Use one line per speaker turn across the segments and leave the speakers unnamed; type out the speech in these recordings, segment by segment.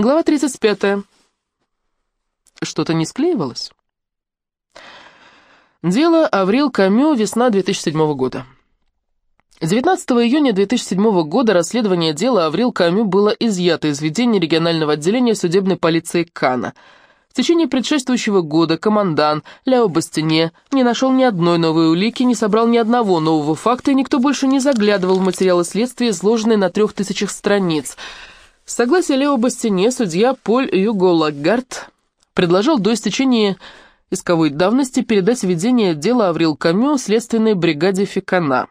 Глава 35. Что-то не склеивалось? Дело Аврил Камю, весна 2007 года. 19 июня 2007 года расследование дела Аврил Камю было изъято из ведения регионального отделения судебной полиции Кана. В течение предшествующего года командант Ляо Бастине не нашел ни одной новой улики, не собрал ни одного нового факта, и никто больше не заглядывал в материалы следствия, изложенные на трех тысячах страниц. С согласия Лео Бастине судья Поль Юго Лагард предложил до истечения исковой давности передать ведение дела Аврил Камю следственной бригаде Фикана.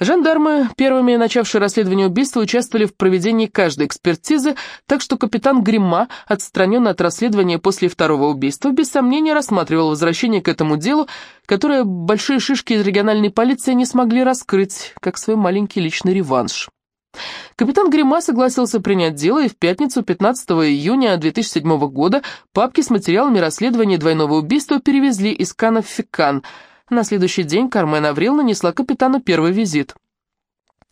Жандармы, первыми начавшие расследование убийства, участвовали в проведении каждой экспертизы, так что капитан Грима, отстраненный от расследования после второго убийства, без сомнения рассматривал возвращение к этому делу, которое большие шишки из региональной полиции не смогли раскрыть, как свой маленький личный реванш. Капитан Грима согласился принять дело, и в пятницу 15 июня 2007 года папки с материалами расследования двойного убийства перевезли из Кана в Фикан – на следующий день Кармен Аврил нанесла капитану первый визит.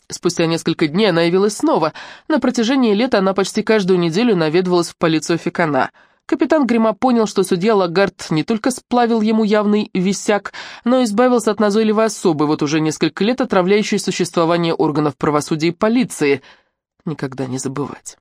Спустя несколько дней она явилась снова. На протяжении лета она почти каждую неделю наведывалась в полицию Фикана. Капитан Грима понял, что судья Лагард не только сплавил ему явный висяк, но и избавился от назойливой особы, вот уже несколько лет отравляющей существование органов правосудия и полиции. Никогда не забывать.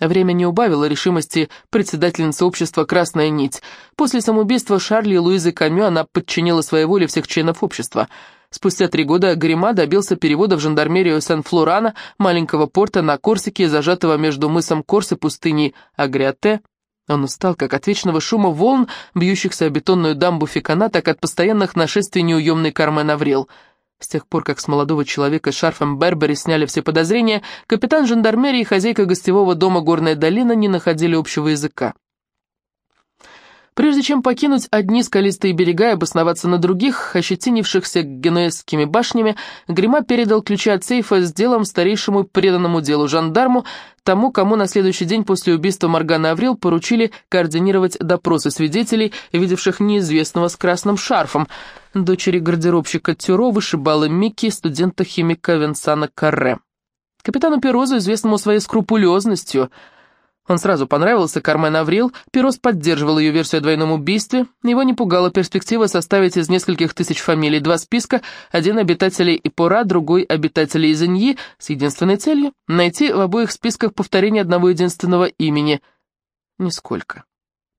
Время не убавило решимости председательницы общества «Красная нить». После самоубийства Шарли и Луизы Камю она подчинила своей воле всех членов общества. Спустя три года Грима добился перевода в жандармерию Сен-Флорана, маленького порта на Корсике, зажатого между мысом Корс и пустыней Агриате. Он устал как от вечного шума волн, бьющихся о бетонную дамбу Фикана, так от постоянных нашествий неуемный Кармен Аврил – с тех пор, как с молодого человека шарфом Бербери сняли все подозрения, капитан жандармерии и хозяйка гостевого дома «Горная долина» не находили общего языка. Прежде чем покинуть одни скалистые берега и обосноваться на других, ощетинившихся генуэзскими башнями, Грима передал ключи от сейфа с делом старейшему преданному делу жандарму, тому, кому на следующий день после убийства Моргана Аврил поручили координировать допросы свидетелей, видевших неизвестного с красным шарфом, дочери гардеробщика Тюро, вышибала Микки, студента-химика Венсана Карре. Капитану Перозу, известному своей скрупулезностью, он сразу понравился Кармен Аврил, Перос поддерживал ее версию о двойном убийстве, его не пугала перспектива составить из нескольких тысяч фамилий два списка, один обитателей Ипора, другой обитателей Изеньи, с единственной целью — найти в обоих списках повторение одного единственного имени. Нисколько.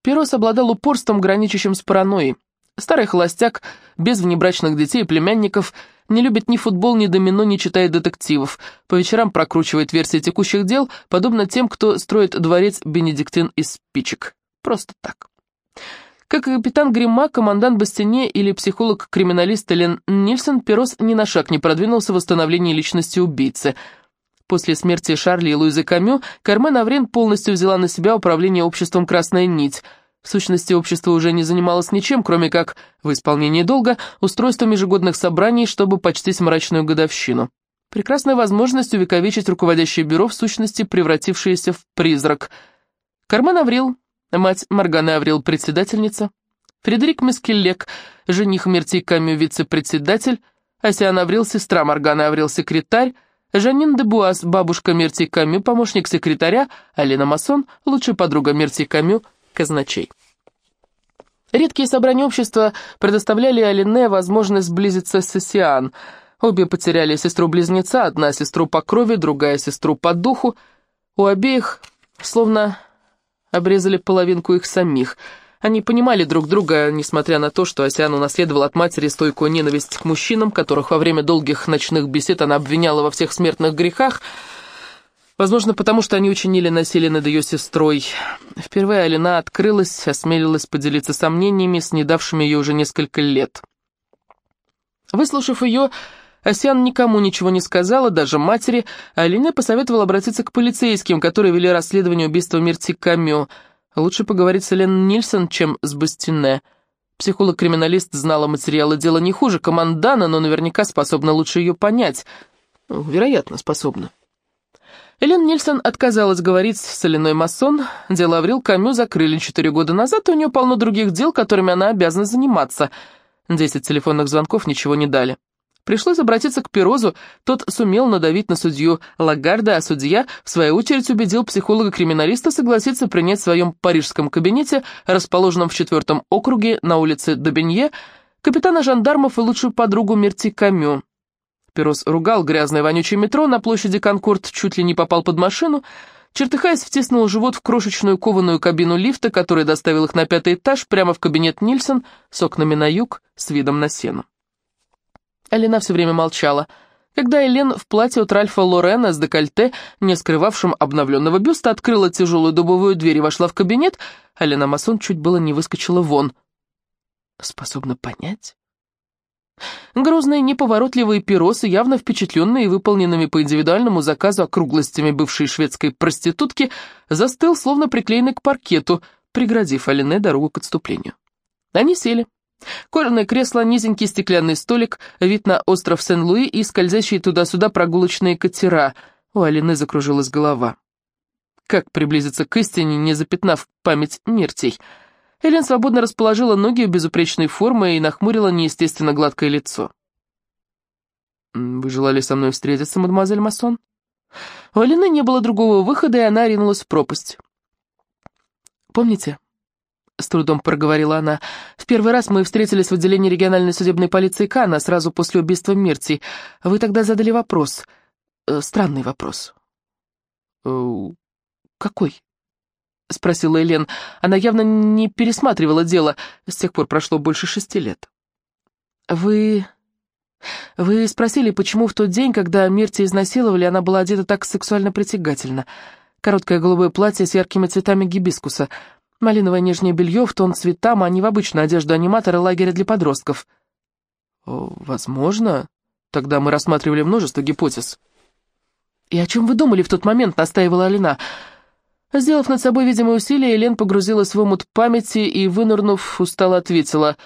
Перос обладал упорством, граничащим с паранойей. Старый холостяк, без внебрачных детей и племянников, не любит ни футбол, ни домино, не читает детективов. По вечерам прокручивает версии текущих дел, подобно тем, кто строит дворец Бенедиктин из спичек. Просто так. Как и капитан Грима, командант Бастине или психолог-криминалист Элен Нильсон, Перос ни на шаг не продвинулся в восстановлении личности убийцы. После смерти Шарли и Луизы Камю, Кармен Аврен полностью взяла на себя управление обществом «Красная нить», в сущности, общество уже не занималось ничем, кроме как, в исполнении долга, устройством ежегодных собраний, чтобы почтить мрачную годовщину. Прекрасная возможность увековечить руководящее бюро, в сущности, превратившееся в призрак. Кармен Аврил, мать Морганы Аврил, председательница. Фредерик Мескеллек, жених Мерти Камю, вице-председатель. Асиан Аврил, сестра Морганы Аврил, секретарь. Жанин де Буас, бабушка Мерти Камю, помощник секретаря. Алина Масон, лучшая подруга Мерти Камю, казначей. Редкие собрания общества предоставляли Алине возможность сблизиться с Сесиан. Обе потеряли сестру-близнеца, одна сестру по крови, другая сестру по духу. У обеих словно обрезали половинку их самих. Они понимали друг друга, несмотря на то, что Асиан унаследовал от матери стойкую ненависть к мужчинам, которых во время долгих ночных бесед она обвиняла во всех смертных грехах, Возможно, потому что они учинили насилие над ее сестрой. Впервые Алина открылась, осмелилась поделиться сомнениями, снедавшими ее уже несколько лет. Выслушав ее, Асян никому ничего не сказала, даже матери, а Алине посоветовала обратиться к полицейским, которые вели расследование убийства Мирти Камё. Лучше поговорить с Элен Нильсон, чем с Бастине. Психолог-криминалист знала материалы дела не хуже командана, но наверняка способна лучше ее понять. Вероятно, способна. Элен Нильсон отказалась говорить с соляной масон. Дело Аврил Камю закрыли четыре года назад, и у нее полно других дел, которыми она обязана заниматься. Десять телефонных звонков ничего не дали. Пришлось обратиться к Перозу, тот сумел надавить на судью Лагарда, а судья, в свою очередь, убедил психолога-криминалиста согласиться принять в своем парижском кабинете, расположенном в четвертом округе на улице Добенье, капитана жандармов и лучшую подругу Мерти Камю. Перос ругал грязное вонючее метро на площади Конкорд, чуть ли не попал под машину, чертыхаясь, втиснул живот в крошечную кованую кабину лифта, который доставил их на пятый этаж, прямо в кабинет Нильсон, с окнами на юг, с видом на сену. Алина все время молчала. Когда Элен в платье от Ральфа Лорена с декольте, не скрывавшим обновленного бюста, открыла тяжелую дубовую дверь и вошла в кабинет, Алина Масон чуть было не выскочила вон. Способна понять? Грозные неповоротливые пиросы, явно впечатленные и выполненными по индивидуальному заказу округлостями бывшей шведской проститутки, застыл, словно приклеенный к паркету, преградив Алине дорогу к отступлению. Они сели. Кожаное кресло, низенький стеклянный столик, вид на остров Сен-Луи и скользящие туда-сюда прогулочные катера. У Алины закружилась голова. Как приблизиться к истине, не запятнав память Миртей? Элен свободно расположила ноги в безупречной форме и нахмурила неестественно гладкое лицо. «Вы желали со мной встретиться, мадемуазель Масон?» У Алины не было другого выхода, и она ринулась в пропасть. «Помните, — с трудом проговорила она. «В первый раз мы встретились в отделении региональной судебной полиции Кана сразу после убийства Мерти. Вы тогда задали вопрос. Э, странный вопрос». «Э, «Какой?» — спросила Элен. Она явно не пересматривала дело. С тех пор прошло больше шести лет. «Вы... вы спросили, почему в тот день, когда Мерти изнасиловали, она была одета так сексуально притягательно. Короткое голубое платье с яркими цветами гибискуса — Малиновое нижнее белье в тон цветам, а не в обычную одежду аниматора лагеря для подростков. Возможно. Тогда мы рассматривали множество гипотез. «И о чем вы думали в тот момент?» — настаивала Алина. Сделав над собой видимое усилие, Елен погрузилась в омут памяти и, вынырнув, устало ответила.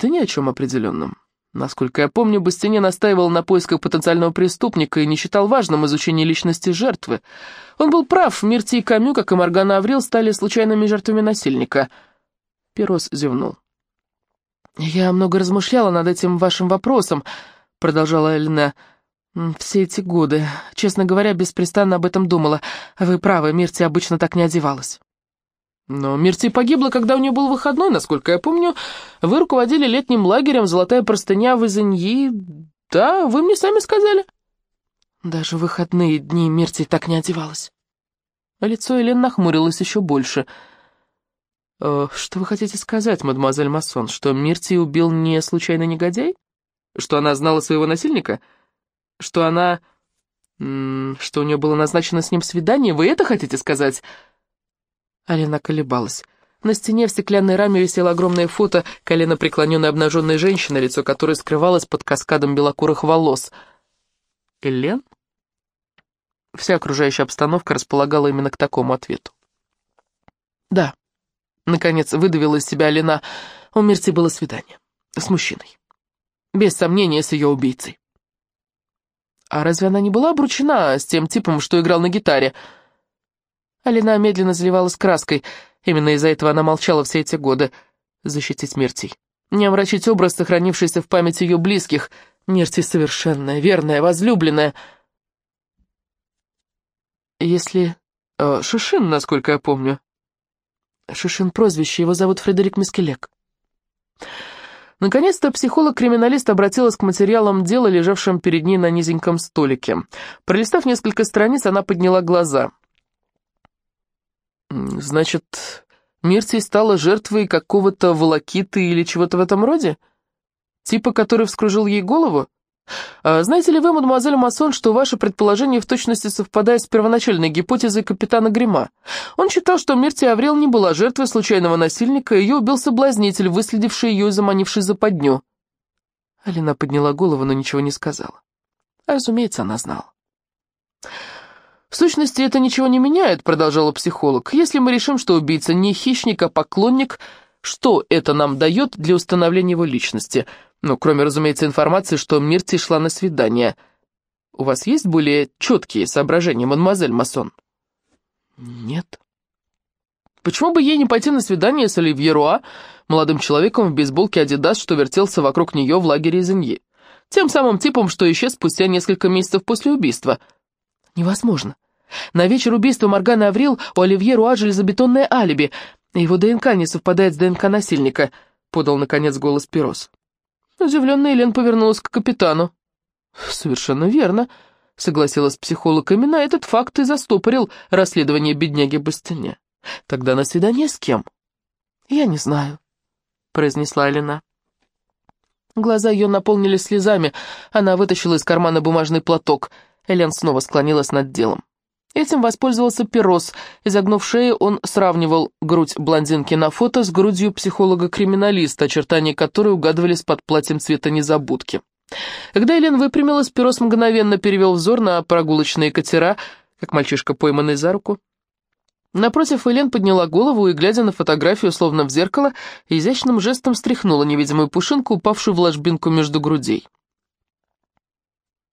«Да ни о чем определенном. Насколько я помню, Бастине настаивал на поисках потенциального преступника и не считал важным изучение личности жертвы. Он был прав, Мирти и Камю, как и Моргана Аврил, стали случайными жертвами насильника. Перос зевнул. «Я много размышляла над этим вашим вопросом», — продолжала Эльна. «Все эти годы. Честно говоря, беспрестанно об этом думала. Вы правы, Мирти обычно так не одевалась». Но Мирти погибла, когда у нее был выходной, насколько я помню. Вы руководили летним лагерем «Золотая простыня» в Изеньи. Да, вы мне сами сказали. Даже в выходные дни Мирти так не одевалась. Лицо Элен нахмурилось еще больше. «Э, «Что вы хотите сказать, мадемуазель Массон, что Мирти убил не случайный негодяй? Что она знала своего насильника? Что она... что у нее было назначено с ним свидание? Вы это хотите сказать?» Алина колебалась. На стене в стеклянной раме висело огромное фото колено преклоненной обнаженной женщины, лицо которой скрывалось под каскадом белокурых волос. Элен? Вся окружающая обстановка располагала именно к такому ответу. «Да», — наконец выдавила из себя Алина, — «у Мерти было свидание. С мужчиной. Без сомнения, с ее убийцей». «А разве она не была обручена с тем типом, что играл на гитаре?» Алина медленно заливалась краской. Именно из-за этого она молчала все эти годы. Защитить Мертий. Не омрачить образ, сохранившийся в памяти ее близких. Мертий совершенная, верная, возлюбленная. Если... Э, Шишин, насколько я помню. Шишин прозвище, его зовут Фредерик Мискелек. Наконец-то психолог-криминалист обратилась к материалам дела, лежавшим перед ней на низеньком столике. Пролистав несколько страниц, она подняла глаза — «Значит, Миртий стала жертвой какого-то волокиты или чего-то в этом роде? Типа, который вскружил ей голову? А знаете ли вы, мадемуазель Масон, что ваше предположение в точности совпадает с первоначальной гипотезой капитана Грима? Он считал, что Миртия Аврел не была жертвой случайного насильника, ее убил соблазнитель, выследивший ее и заманивший за подню». Алина подняла голову, но ничего не сказала. А, разумеется, она знала. «В сущности, это ничего не меняет», — продолжала психолог. «Если мы решим, что убийца не хищник, а поклонник, что это нам дает для установления его личности? Ну, кроме, разумеется, информации, что Мирти шла на свидание. У вас есть более четкие соображения, мадемуазель Масон?» «Нет». «Почему бы ей не пойти на свидание с Оливье Руа, молодым человеком в бейсболке «Адидас», что вертелся вокруг нее в лагере Изеньи? Тем самым типом, что исчез спустя несколько месяцев после убийства. Невозможно. На вечер убийства Морганы Аврил у Оливье Руа железобетонное алиби. Его ДНК не совпадает с ДНК насильника, подал, наконец, голос Перос. Удивленная Елен повернулась к капитану. «Совершенно верно», — согласилась психолог. «Именно этот факт и застопорил расследование бедняги Бастине. Тогда на свидание с кем?» «Я не знаю», — произнесла Алина. Глаза ее наполнились слезами. Она вытащила из кармана бумажный платок. Элен снова склонилась над делом. Этим воспользовался Перос. Изогнув шею, он сравнивал грудь блондинки на фото с грудью психолога-криминалиста, очертания которой угадывались под платьем цвета незабудки. Когда Элен выпрямилась, Перос мгновенно перевел взор на прогулочные катера, как мальчишка, пойманный за руку. Напротив, Элен подняла голову и, глядя на фотографию, словно в зеркало, изящным жестом стряхнула невидимую пушинку, упавшую в ложбинку между грудей.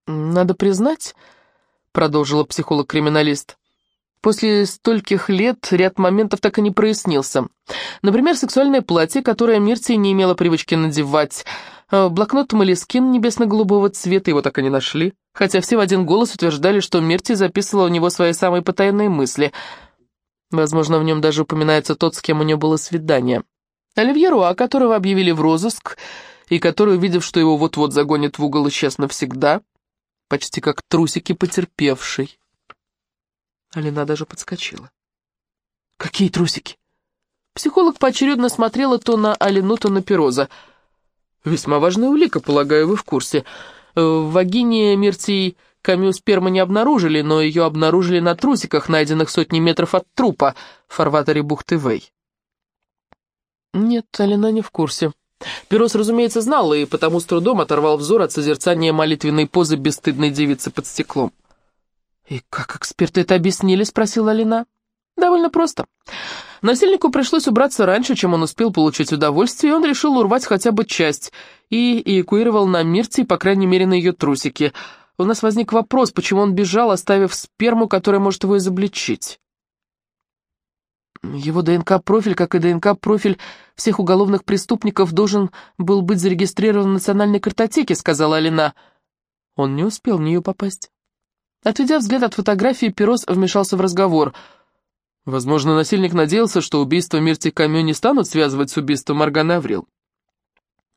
«Надо признать», — продолжила психолог-криминалист, После стольких лет ряд моментов так и не прояснился. Например, сексуальное платье, которое Миртия не имела привычки надевать, э, блокнот Малискин небесно-голубого цвета, его так и не нашли, хотя все в один голос утверждали, что Мирти записывала у него свои самые потаенные мысли. Возможно, в нем даже упоминается тот, с кем у нее было свидание. Оливье Руа, которого объявили в розыск, и который, увидев, что его вот-вот загонят в угол, исчез навсегда, почти как трусики потерпевший. Алина даже подскочила. «Какие трусики?» Психолог поочередно смотрела то на Алину, то на Пероза. «Весьма важная улика, полагаю, вы в курсе. Э, в вагине Миртии Камю спермы не обнаружили, но ее обнаружили на трусиках, найденных сотни метров от трупа в фарватере бухты Вэй». «Нет, Алина не в курсе». Перос, разумеется, знал и потому с трудом оторвал взор от созерцания молитвенной позы бесстыдной девицы под стеклом. «И как эксперты это объяснили?» — спросила Алина. «Довольно просто. Насильнику пришлось убраться раньше, чем он успел получить удовольствие, и он решил урвать хотя бы часть, и эвакуировал на Мирте, по крайней мере, на ее трусики. У нас возник вопрос, почему он бежал, оставив сперму, которая может его изобличить». Его ДНК-профиль, как и ДНК-профиль всех уголовных преступников, должен был быть зарегистрирован в национальной картотеке, сказала Алина. Он не успел в нее попасть. Отведя взгляд от фотографии, Перос вмешался в разговор. Возможно, насильник надеялся, что убийство Мирти Камю не станут связывать с убийством Морганы Аврил.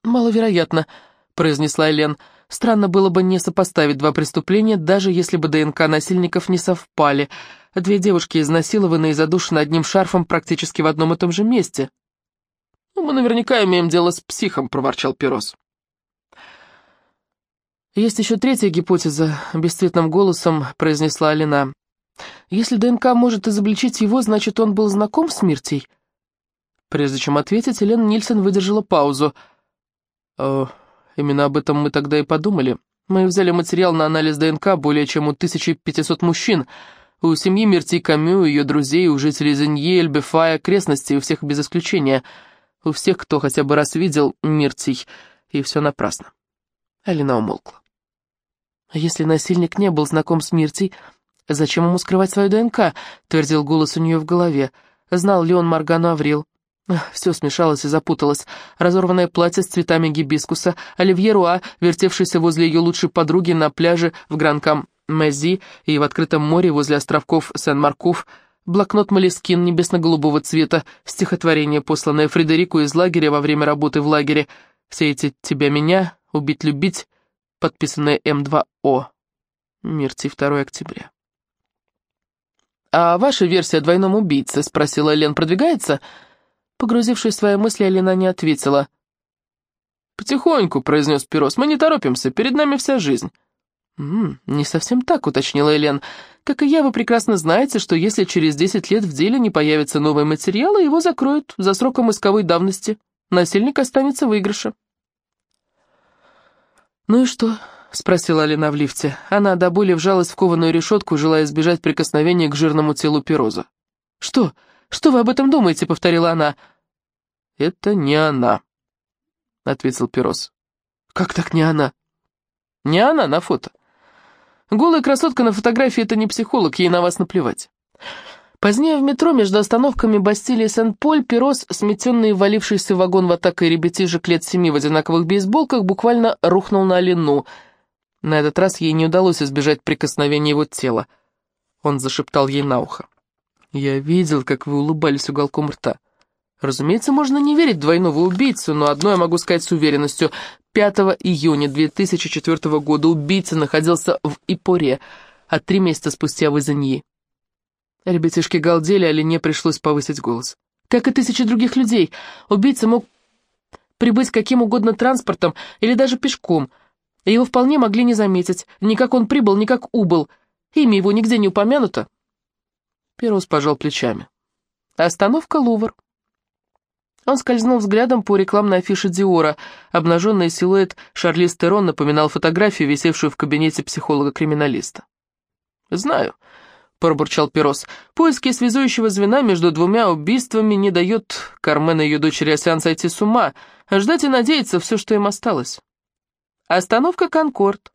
«Маловероятно», — произнесла Элен. «Странно было бы не сопоставить два преступления, даже если бы ДНК насильников не совпали. Две девушки изнасилованы и задушены одним шарфом практически в одном и том же месте». «Ну, «Мы наверняка имеем дело с психом», — проворчал Перос. «Есть еще третья гипотеза», — бесцветным голосом произнесла Алина. «Если ДНК может изобличить его, значит, он был знаком с Миртей?» Прежде чем ответить, Елена Нильсон выдержала паузу. «Э, «Именно об этом мы тогда и подумали. Мы взяли материал на анализ ДНК более чем у 1500 мужчин. У семьи Мирти Камю, ее друзей, у жителей Зенье, Эльбефая, окрестностей, у всех без исключения. У всех, кто хотя бы раз видел Миртий. И все напрасно». Алина умолкла. А если насильник не был знаком с Миртей, зачем ему скрывать свою ДНК, твердил голос у нее в голове. Знал ли он Маргану Аврил? Все смешалось и запуталось. Разорванное платье с цветами гибискуса, Оливье Руа, вертевшийся возле ее лучшей подруги на пляже в Гранкам Мези и в открытом море возле островков Сен-Марков, блокнот Малискин небесно-голубого цвета, стихотворение, посланное Фредерику из лагеря во время работы в лагере, все эти «тебя-меня», «убить-любить», подписанное М2О. Мирти 2 октября. «А ваша версия о двойном убийце?» — спросила Лен. «Продвигается?» Погрузившись в свои мысли, Алина не ответила. «Потихоньку», — произнес Пирос, — «мы не торопимся, перед нами вся жизнь». «М -м, «Не совсем так», — уточнила Элен. «Как и я, вы прекрасно знаете, что если через десять лет в деле не появятся новые материалы, его закроют за сроком исковой давности. Насильник останется в выигрыше». «Ну и что?» — спросила Алина в лифте. Она до боли вжалась в кованую решетку, желая избежать прикосновения к жирному телу Пироза. «Что? Что вы об этом думаете?» — повторила она. «Это не она», — ответил Пироз. «Как так не она?» «Не она на фото. Голая красотка на фотографии — это не психолог, ей на вас наплевать. Позднее в метро между остановками Бастилии и Сен-Поль Перос, сметенный и валившийся в вагон в атакой ребятишек лет семи в одинаковых бейсболках, буквально рухнул на Алину. На этот раз ей не удалось избежать прикосновения его тела. Он зашептал ей на ухо. «Я видел, как вы улыбались уголком рта. Разумеется, можно не верить двойного убийцу, но одно я могу сказать с уверенностью. 5 июня 2004 года убийца находился в Ипоре, а три месяца спустя в Изаньи. Ребятишки галдели, а Лене пришлось повысить голос. Как и тысячи других людей, убийца мог прибыть каким угодно транспортом или даже пешком, его вполне могли не заметить, ни как он прибыл, ни как убыл. Имя его нигде не упомянуто. Перус пожал плечами. Остановка Лувр. Он скользнул взглядом по рекламной афише Диора. Обнаженный силуэт Шарли Стерон напоминал фотографию, висевшую в кабинете психолога-криминалиста. «Знаю», — пробурчал Перос. «Поиски связующего звена между двумя убийствами не дают Кармен и ее дочери Осян сойти с ума, ждать и надеяться все, что им осталось». «Остановка Конкорд».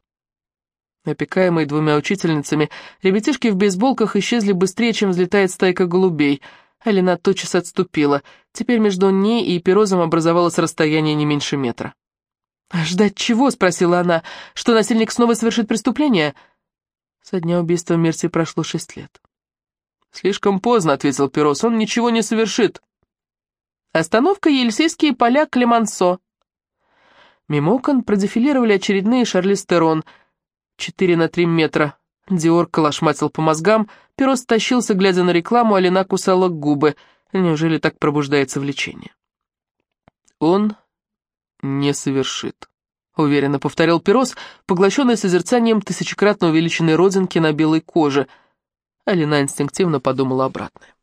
Опекаемые двумя учительницами, ребятишки в бейсболках исчезли быстрее, чем взлетает стайка голубей. Алина тотчас отступила. Теперь между ней и Перозом образовалось расстояние не меньше метра. «Ждать чего?» — спросила она. «Что насильник снова совершит преступление?» Со дня убийства Мерси прошло шесть лет. «Слишком поздно», — ответил Перос. «Он ничего не совершит». Остановка Елисейские поля Клемансо. Мимо окон продефилировали очередные Шарлиз Терон — четыре на три метра. Диор колошматил по мозгам, перо стащился, глядя на рекламу, Алина кусала губы. Неужели так пробуждается влечение? Он не совершит. — уверенно повторил Перос, поглощенный созерцанием тысячекратно увеличенной родинки на белой коже. Алина инстинктивно подумала обратное.